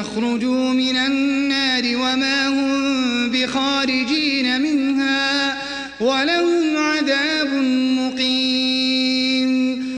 يخرجوا من النار وما هم بخارجين منها ولهم عذاب